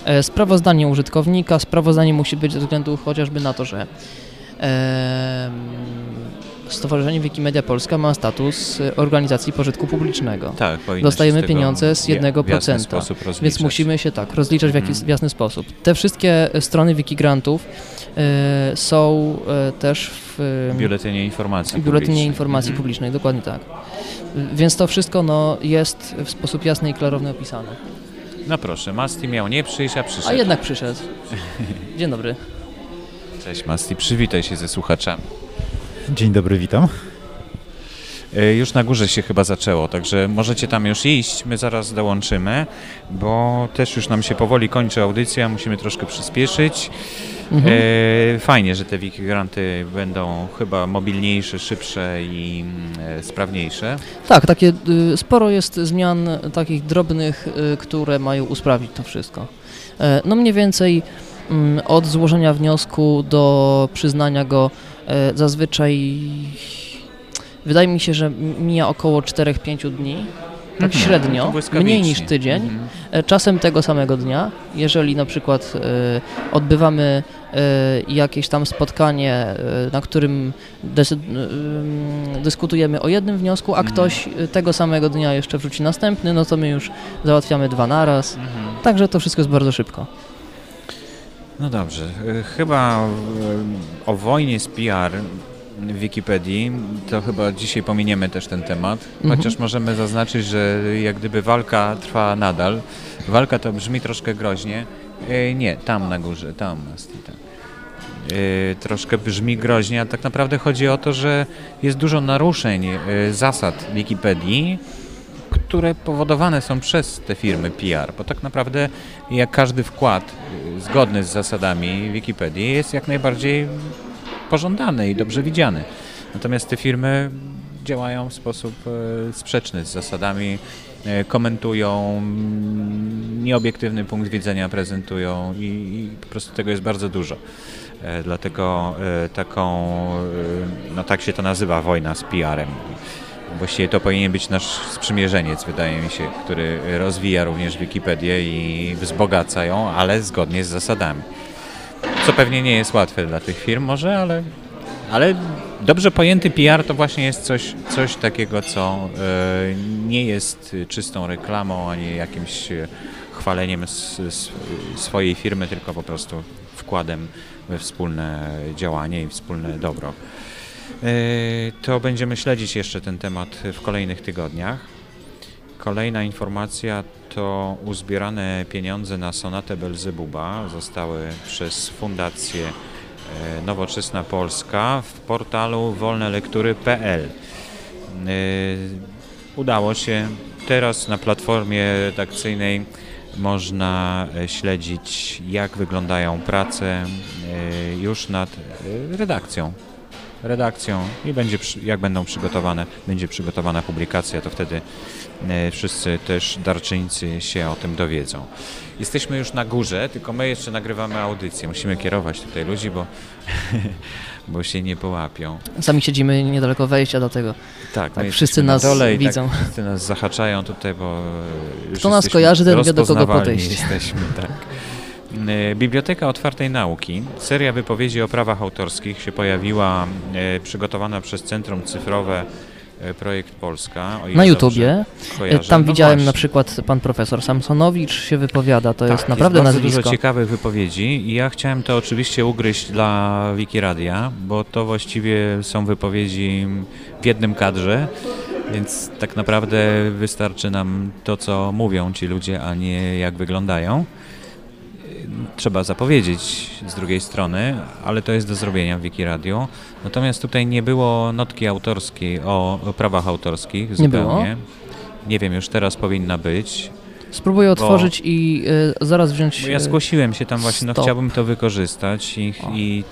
E, sprawozdanie użytkownika. Sprawozdanie musi być ze względu chociażby na to, że em, Stowarzyszenie Wikimedia Polska ma status e, organizacji pożytku publicznego. Tak, Dostajemy pieniądze z w ja- 1%, W jasny sposób rozliczać. Więc musimy się tak rozliczać w jakiś Mhm. w jasny sposób. Te wszystkie e, strony Wikigrantów e, są e, też w W Biuletynie Informacji Biuletynie Publicznej. Informacji Mhm. Publicznej, dokładnie tak. Więc to wszystko no, jest w sposób jasny i klarowny opisane. No proszę, Masti miał nie przyjść, a przyszedł. A jednak przyszedł. *laughs* Dzień dobry. Cześć Masti, przywitaj się ze słuchaczami. Dzień dobry, witam. E, Już na górze się chyba zaczęło, także możecie tam już iść, my zaraz dołączymy, bo też już nam się powoli kończy audycja, musimy troszkę przyspieszyć. Mhm. E, fajnie, że te wikigranty będą chyba mobilniejsze, szybsze i mm, e, sprawniejsze. Tak, takie y, sporo jest zmian takich drobnych, y, które mają usprawnić to wszystko. E, No mniej więcej od złożenia wniosku do przyznania go e, zazwyczaj wydaje mi się, że mija około 4-5 dni. Tak Mhm. średnio, mniej niż tydzień. Mhm. E, Czasem tego samego dnia, jeżeli na przykład e, odbywamy e, jakieś tam spotkanie, e, na którym em, dyskutujemy o jednym wniosku, a Mhm. ktoś tego samego dnia jeszcze wrzuci następny, no to my już załatwiamy dwa naraz. Mhm. Także to wszystko jest bardzo szybko. No dobrze, e, chyba e, o wojnie z PR w Wikipedii, to chyba dzisiaj pominiemy też ten temat, Mhm. chociaż możemy zaznaczyć, że jak gdyby walka trwa nadal. Walka to brzmi troszkę groźnie. E, Nie, tam na górze, tam Troszkę brzmi groźnie, a tak naprawdę chodzi o to, że jest dużo naruszeń zasad Wikipedii, które powodowane są przez te firmy PR, bo tak naprawdę jak każdy wkład y, zgodny z zasadami Wikipedii jest jak najbardziej pożądany i dobrze widziany. Natomiast te firmy działają w sposób e, sprzeczny z zasadami, e, komentują, mm, nieobiektywny punkt widzenia prezentują i, i po prostu tego jest bardzo dużo. E, Dlatego e, taką, e, no tak się to nazywa, wojna z PR-em. Właściwie to powinien być nasz sprzymierzeniec, wydaje mi się, który rozwija również Wikipedię i wzbogaca ją, ale zgodnie z zasadami. Co pewnie nie jest łatwe dla tych firm może, ale, ale dobrze pojęty PR to właśnie jest coś, coś takiego, co e, nie jest czystą reklamą, ani jakimś chwaleniem swojej firmy, tylko po prostu wkładem we wspólne działanie i wspólne dobro. E, To będziemy śledzić jeszcze ten temat w kolejnych tygodniach. Kolejna informacja to uzbierane pieniądze na sonatę Belzebuba zostały przez Fundację e, Nowoczesna Polska w portalu wolnelektury.pl. E, Udało się. Teraz na platformie redakcyjnej można śledzić, jak wyglądają prace już nad redakcją redakcją i będzie, jak będą przygotowane, będzie przygotowana publikacja, to wtedy e, wszyscy też darczyńcy się o tym dowiedzą. Jesteśmy już na górze, tylko my jeszcze nagrywamy audycję. Musimy kierować tutaj ludzi, bo, *laughs* bo się nie połapią. Sami siedzimy niedaleko wejścia do tego. Tak, tak wszyscy nas dole widzą. Tak, wszyscy nas zahaczają tutaj, bo już Kto nas kojarzy, ten wie do kogo podejść. jesteśmy, tak. E, Biblioteka Otwartej Nauki. Seria wypowiedzi o prawach autorskich się pojawiła, e, przygotowana przez Centrum Cyfrowe e, Projekt Polska. na YouTubie. Tam no widziałem właśnie. na przykład pan profesor Samsonowicz się wypowiada, to tak, jest naprawdę jest nazwisko. dużo ciekawych wypowiedzi i ja chciałem to oczywiście ugryźć dla Wikiradia, bo to właściwie są wypowiedzi w jednym kadrze. Więc tak naprawdę wystarczy nam to, co mówią ci ludzie, a nie jak wyglądają trzeba zapowiedzieć z drugiej strony, ale to jest do zrobienia w Wikiradio. Natomiast tutaj nie było notki autorskiej o, prawach autorskich zupełnie. Nie było? Nie wiem, już teraz powinna być. Spróbuję otworzyć i y, zaraz wziąć. Bo ja zgłosiłem się tam właśnie, no chciałbym to wykorzystać i, i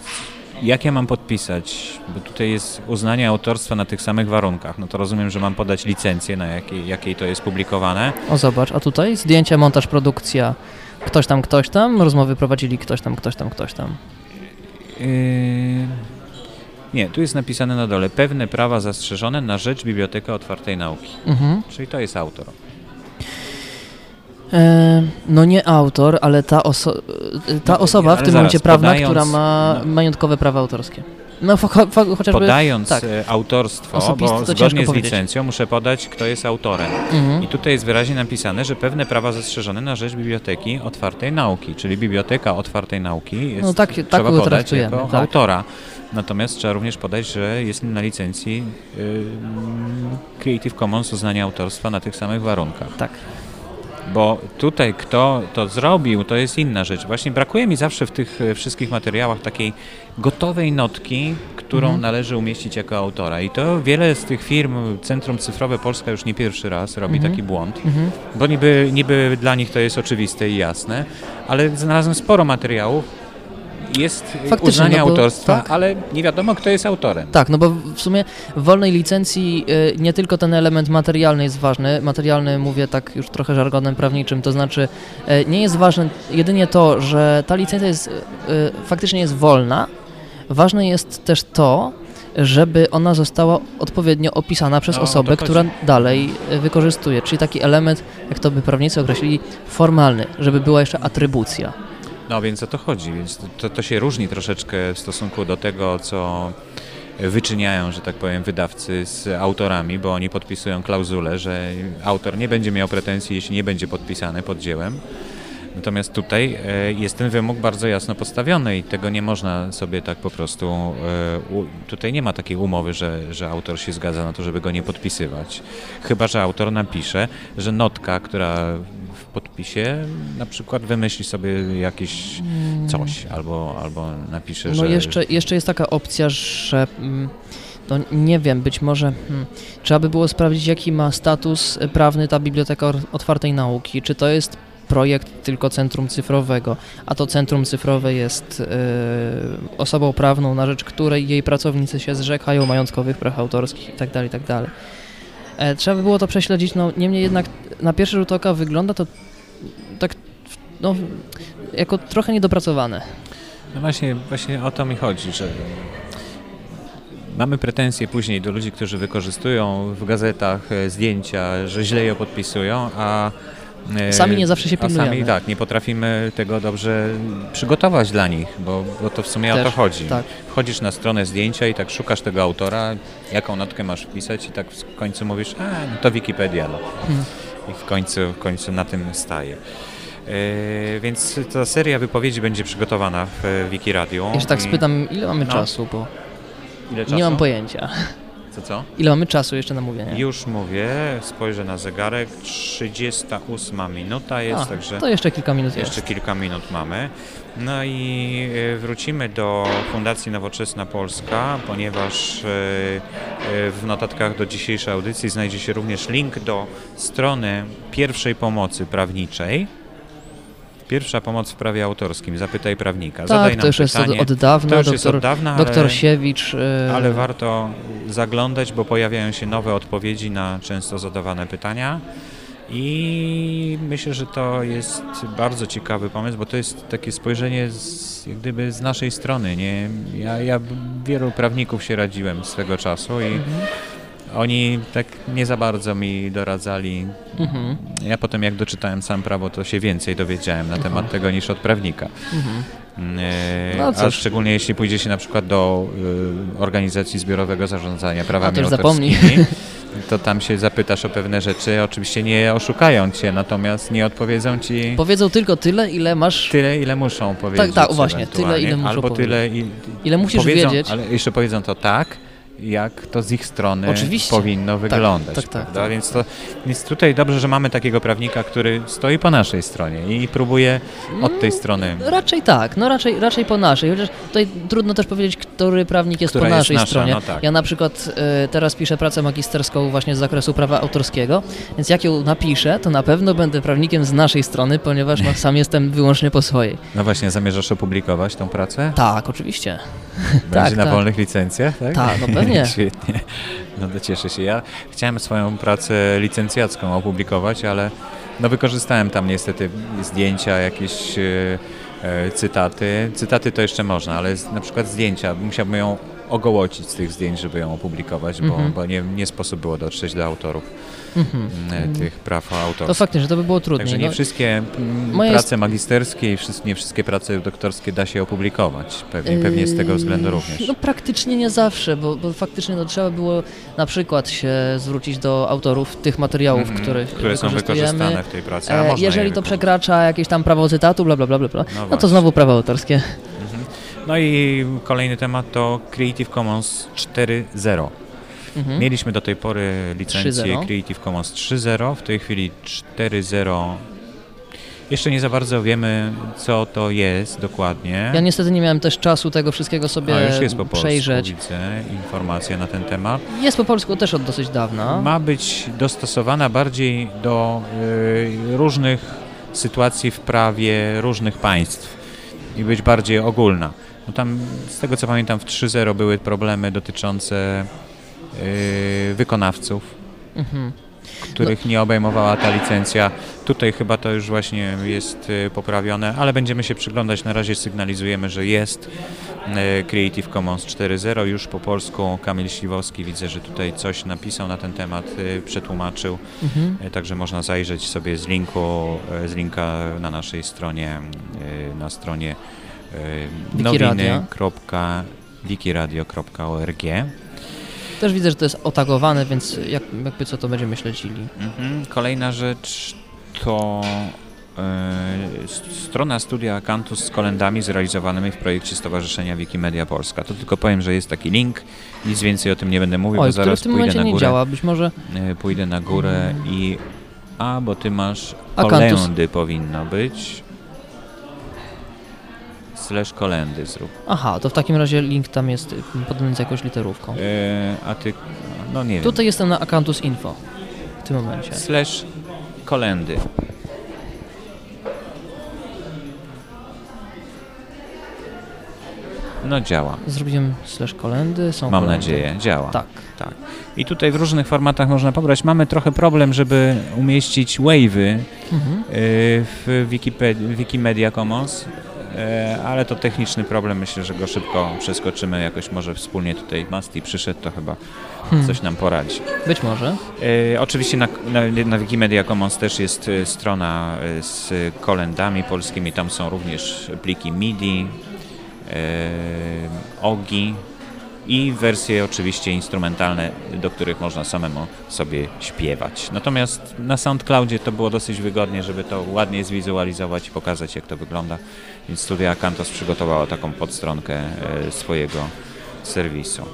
jak ja mam podpisać? Bo tutaj jest uznanie autorstwa na tych samych warunkach. No to rozumiem, że mam podać licencję, na jakiej, jakiej to jest publikowane. O zobacz, a tutaj zdjęcia, montaż, produkcja, Ktoś tam, ktoś tam, rozmowy prowadzili ktoś tam, ktoś tam, ktoś tam. Yy... Nie, tu jest napisane na dole pewne prawa zastrzeżone na rzecz Biblioteka Otwartej Nauki. Mhm. Czyli to jest autor. E, no nie autor, ale ta, oso ta no, osoba w tym momencie prawna, podając, która ma no. majątkowe prawa autorskie. No, chociażby, Podając tak. E, autorstwo, bo zgodnie z licencją muszę podać, kto jest autorem. Mhm. I tutaj jest wyraźnie napisane, że pewne prawa zastrzeżone na rzecz Biblioteki Otwartej Nauki, czyli Biblioteka Otwartej Nauki jest, no tak, tak trzeba podać jako tak. autora. Natomiast trzeba również podać, że jest na licencji y, Creative Commons uznania autorstwa na tych samych warunkach. Tak. Bo tutaj kto to zrobił, to jest inna rzecz. Właśnie brakuje mi zawsze w tych e, wszystkich materiałach takiej gotowej notki, którą mhm. należy umieścić jako autora. I to wiele z tych firm, Centrum Cyfrowe Polska już nie pierwszy raz robi mhm. taki błąd, mhm. bo niby, niby dla nich to jest oczywiste i jasne, ale znalazłem sporo materiałów, jest Faktycznie, uznanie no bo, autorstwa, tak. ale nie wiadomo, kto jest autorem. Tak, no bo w sumie w wolnej licencji y, nie tylko ten element materialny jest ważny, materialny mówię tak już trochę żargonem prawniczym, to znaczy y, nie jest ważne jedynie to, że ta licencja jest, y, faktycznie jest wolna, ważne jest też to, żeby ona została odpowiednio opisana przez no, osobę, która dalej wykorzystuje. Czyli taki element, jak to by prawnicy określili, formalny, żeby była jeszcze atrybucja. No więc o to chodzi, więc to, to się różni troszeczkę w stosunku do tego, co wyczyniają, że tak powiem, wydawcy z autorami, bo oni podpisują klauzulę, że autor nie będzie miał pretensji, jeśli nie będzie podpisany pod dziełem. Natomiast tutaj e, jest ten wymóg bardzo jasno postawiony i tego nie można sobie tak po prostu. E, tutaj nie ma takiej umowy, że, że autor się zgadza na to, żeby go nie podpisywać. Chyba, że autor napisze, że notka, która podpisie na przykład wymyśli sobie jakieś coś albo, albo napisze, no że... No jeszcze, jeszcze jest taka opcja, że... No nie wiem, być może hmm, trzeba by było sprawdzić, jaki ma status prawny ta Biblioteka Otwartej Nauki. Czy to jest projekt tylko Centrum Cyfrowego, a to Centrum Cyfrowe jest y, osobą prawną, na rzecz której jej pracownicy się zrzekają majątkowych praw autorskich itd., tak itd. E, trzeba by było to prześledzić, no niemniej jednak na pierwszy rzut oka wygląda to tak no, jako trochę niedopracowane. No właśnie, właśnie o to mi chodzi, że mamy pretensje później do ludzi, którzy wykorzystują w gazetach e, zdjęcia, że źle je podpisują, a sami nie zawsze się pilnujemy. A sami tak, nie potrafimy tego dobrze przygotować dla nich, bo, bo to w sumie Też, o to chodzi. Tak. Wchodzisz na stronę zdjęcia i tak szukasz tego autora, jaką notkę masz wpisać i tak w końcu mówisz, a no to Wikipedia. No. Hmm. I w końcu, w końcu na tym staje. Yy, więc ta seria wypowiedzi będzie przygotowana w Wikiradio. Jeszcze tak spytam, ile mamy no. czasu, bo ile czasu? nie mam pojęcia. Co, co? Ile mamy czasu jeszcze na mówienie? Już mówię, spojrzę na zegarek, 38 minuta jest, A, także... to jeszcze kilka minut Jeszcze jest. kilka minut mamy. No i e, wrócimy do Fundacji Nowoczesna Polska, ponieważ e, e, w notatkach do dzisiejszej audycji znajdzie się również link do strony pierwszej pomocy prawniczej, Pierwsza pomoc w prawie autorskim, zapytaj prawnika. Tak, Zadaj to już pytanie. jest od, od dawna. to już doktor, jest od dawna, doktor ale, Siewicz. y, ale warto zaglądać, bo pojawiają się nowe odpowiedzi na często zadawane pytania. I myślę, że to jest bardzo ciekawy pomysł, bo to jest takie spojrzenie z, jak gdyby z naszej strony. Nie? Ja, ja wielu prawników się radziłem swego czasu i Mhm. Oni tak nie za bardzo mi doradzali. Mhm, Ja potem jak doczytałem sam prawo, to się więcej dowiedziałem na temat tego niż od prawnika. mhm. E, No a szczególnie jeśli pójdzie się na przykład do y, organizacji zbiorowego zarządzania prawami autorskimi, *laughs* to tam się zapytasz o pewne rzeczy. Oczywiście nie oszukają cię, natomiast nie odpowiedzą ci Powiedzą tylko tyle, ile masz, tyle, ile muszą powiedzieć. tak, właśnie, tyle, ile muszą Albo powiedzieć. tyle, i, ile musisz powiedzą, wiedzieć. Ale jeszcze powiedzą to tak, jak to z ich strony Oczywiście. powinno wyglądać. tak, tak, tak. Więc to jest tutaj dobrze, że mamy takiego prawnika, który stoi po naszej stronie i próbuje od tej strony Raczej tak, no raczej, raczej po naszej, chociaż tutaj trudno też powiedzieć, który prawnik jest Która po jest naszej nasza, stronie. no tak. Ja na przykład y, teraz piszę pracę magisterską właśnie z zakresu prawa autorskiego, więc jak ją napiszę, to na pewno będę prawnikiem z naszej strony, ponieważ no, sam *laughs* jestem wyłącznie po swojej. No właśnie, zamierzasz opublikować tą pracę? Tak, oczywiście. Będzie tak, na tak. wolnych licencjach, tak? Tak, no pewnie. *laughs* Świetnie. No to cieszę się. Ja chciałem swoją pracę licencjacką opublikować, ale no wykorzystałem tam niestety zdjęcia, jakieś e, e, cytaty. Cytaty to jeszcze można, ale na przykład zdjęcia, musiałbym ją ogołocić z tych zdjęć, żeby ją opublikować, bo, Mhm. bo nie, nie sposób było dotrzeć do autorów Mhm. m, tych praw autorskich. To faktycznie, że to by było trudniej. Także nie no. wszystkie mm, prace magisterskie i nie wszystkie prace doktorskie da się opublikować. Pewnie, pewnie z tego względu Yy, również. No praktycznie nie zawsze, bo, bo faktycznie no, trzeba było na przykład się zwrócić do autorów tych materiałów, Mhm, których które są wykorzystane w tej pracy. A E, jeżeli je to przekracza jakieś tam prawo cytatu, bla bla bla bla, No no, to znowu prawo autorskie. No i kolejny temat to Creative Commons 4.0. Mhm. Mieliśmy do tej pory licencję 3.0. Creative Commons 3.0, w tej chwili 4.0. Jeszcze nie za bardzo wiemy, co to jest dokładnie. Ja niestety nie miałem też czasu tego wszystkiego sobie A już jest po polsku, przejrzeć. widzę informacje na ten temat. Jest po polsku też od dosyć dawna. Ma być dostosowana bardziej do y, różnych sytuacji w prawie różnych państw i być bardziej ogólna. No tam, z tego co pamiętam, w 3.0 były problemy dotyczące wykonawców, Mhm. których nie obejmowała ta licencja. Tutaj chyba to już właśnie jest y, poprawione, ale będziemy się przyglądać. Na razie sygnalizujemy, że jest y, Creative Commons 4.0 już po polsku. Kamil Śliwowski widzę, że tutaj coś napisał na ten temat, y, przetłumaczył. Mhm. Także można zajrzeć sobie z linku, z linka na naszej stronie, na stronie nowiny.wikiradio.org. Też widzę, że to jest otagowane, więc jak, jakby co to będziemy śledzili. Mhm. Kolejna rzecz to e, strona studia Akantus z kolendami zrealizowanymi w projekcie Stowarzyszenia Wikimedia Polska. To tylko powiem, że jest taki link, nic więcej o tym nie będę mówił, Oj, bo zaraz w tym pójdę na nie górę. działa. Być może E, Pójdę na górę i... A, bo ty masz Akantus. kolendy powinno być. Slash kolendy zrób. Aha, to w takim razie link tam jest y, podany z jakąś literówką. E, a ty... No nie wiem. Tutaj jestem na Akantus Info w tym momencie. Slash kolendy. No działa. Zrobiłem slash kolendy, są Mam kolendy. nadzieję. Działa. Tak. tak. I tutaj w różnych formatach można pobrać. Mamy trochę problem, żeby umieścić wave'y Mhm. y, w Wikipedia, Wikimedia Commons, ale to techniczny problem. Myślę, że go szybko przeskoczymy. Jakoś może wspólnie tutaj Masti przyszedł, to chyba Hmm. coś nam poradzi. Być może. E, oczywiście na, na, na Wikimedia Commons też jest e, strona e, z kolendami polskimi. Tam są również pliki MIDI, e, OGI i wersje oczywiście instrumentalne, do których można samemu sobie śpiewać. Natomiast na SoundCloudzie to było dosyć wygodnie, żeby to ładnie zwizualizować i pokazać, jak to wygląda. Więc Studia Akantos przygotowała taką podstronkę e, swojego serwisu.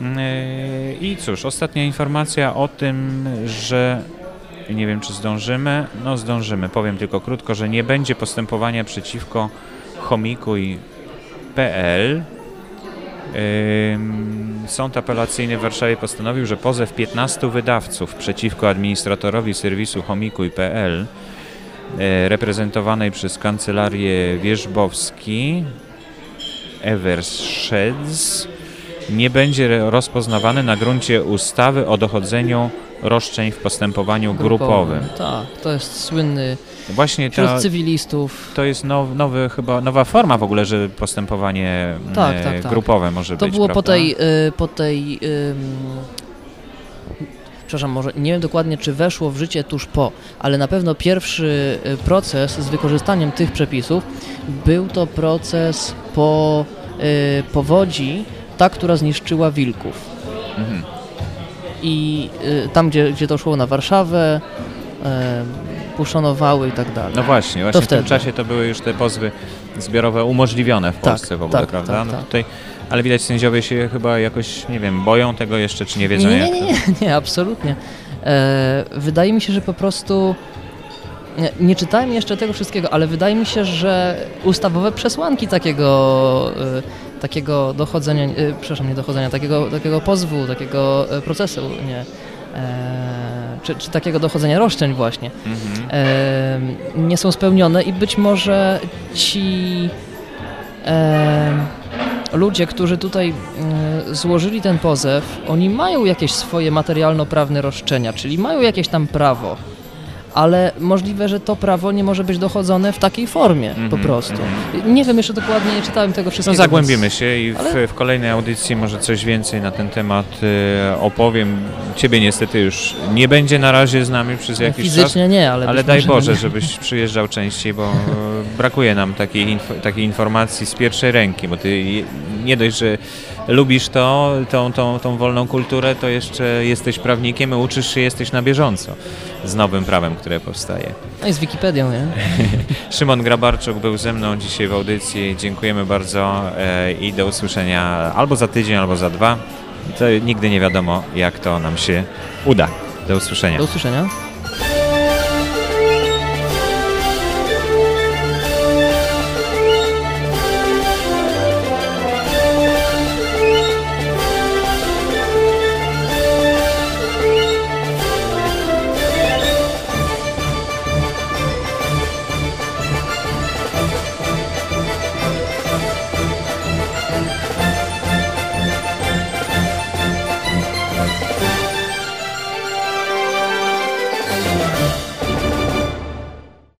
Yy, I cóż, ostatnia informacja o tym, że nie wiem czy zdążymy. No zdążymy. Powiem tylko krótko, że nie będzie postępowania przeciwko chomikuj.pl. Sąd apelacyjny w Warszawie postanowił, że pozew 15 wydawców przeciwko administratorowi serwisu chomikuj.pl e, reprezentowanej przez kancelarię Wierzbowski Eversheds nie będzie rozpoznawany na gruncie ustawy o dochodzeniu roszczeń w postępowaniu grupowym. Tak, to jest słynny Właśnie wśród ta, cywilistów. to jest now, nowy, chyba nowa forma w ogóle, że postępowanie Tak, e, tak, tak. grupowe może To być. było po prawda? tej, y, po tej ym, przepraszam, może nie wiem dokładnie, czy weszło w życie tuż po, ale na pewno pierwszy y, proces z wykorzystaniem tych przepisów był to proces po y, powodzi, ta, która zniszczyła wilków. Mhm. I y, tam, gdzie, gdzie to szło na Warszawę, y, puszono wały i tak dalej. No właśnie, właśnie w tym czasie to były już te pozwy zbiorowe umożliwione w Tak, Polsce w ogóle, tak, prawda? tak, no tak. tutaj, ale widać sędziowie się chyba jakoś, nie wiem, boją tego jeszcze, czy nie wiedzą nie, nie, jak nie, to... nie, nie, absolutnie. E, wydaje mi się, że po prostu nie, nie czytałem jeszcze tego wszystkiego, ale wydaje mi się, że ustawowe przesłanki takiego, e, takiego dochodzenia, e, przepraszam, nie dochodzenia, takiego, takiego pozwu, takiego e, procesu, nie, e, czy, czy takiego dochodzenia roszczeń właśnie, Mhm. nie są spełnione i być może ci ludzie, którzy tutaj złożyli ten pozew, oni mają jakieś swoje materialno-prawne roszczenia, czyli mają jakieś tam prawo, ale możliwe, że to prawo nie może być dochodzone w takiej formie po Mhm, prostu. mhm. Nie wiem jeszcze dokładnie, nie czytałem tego No wszystkiego. zagłębimy więc- się i w, ale- w kolejnej audycji może coś więcej na ten temat e, opowiem. Ciebie niestety już nie będzie na razie z nami przez jakiś czas. Fizycznie nie, ale Ale daj Boże, będzie. żebyś *laughs* przyjeżdżał częściej, bo e, brakuje nam takiej, inf- takiej informacji z pierwszej ręki, bo ty nie dość, że lubisz to, tą, tą, tą wolną kulturę, to jeszcze jesteś prawnikiem uczysz się, jesteś na bieżąco z nowym prawem, które powstaje. No i z Wikipedią, nie? *laughs* Szymon Grabarczuk był ze mną dzisiaj w audycji. Dziękujemy bardzo e, i do usłyszenia albo za tydzień, albo za dwa. To nigdy nie wiadomo, jak to nam się uda. Do usłyszenia. Do usłyszenia.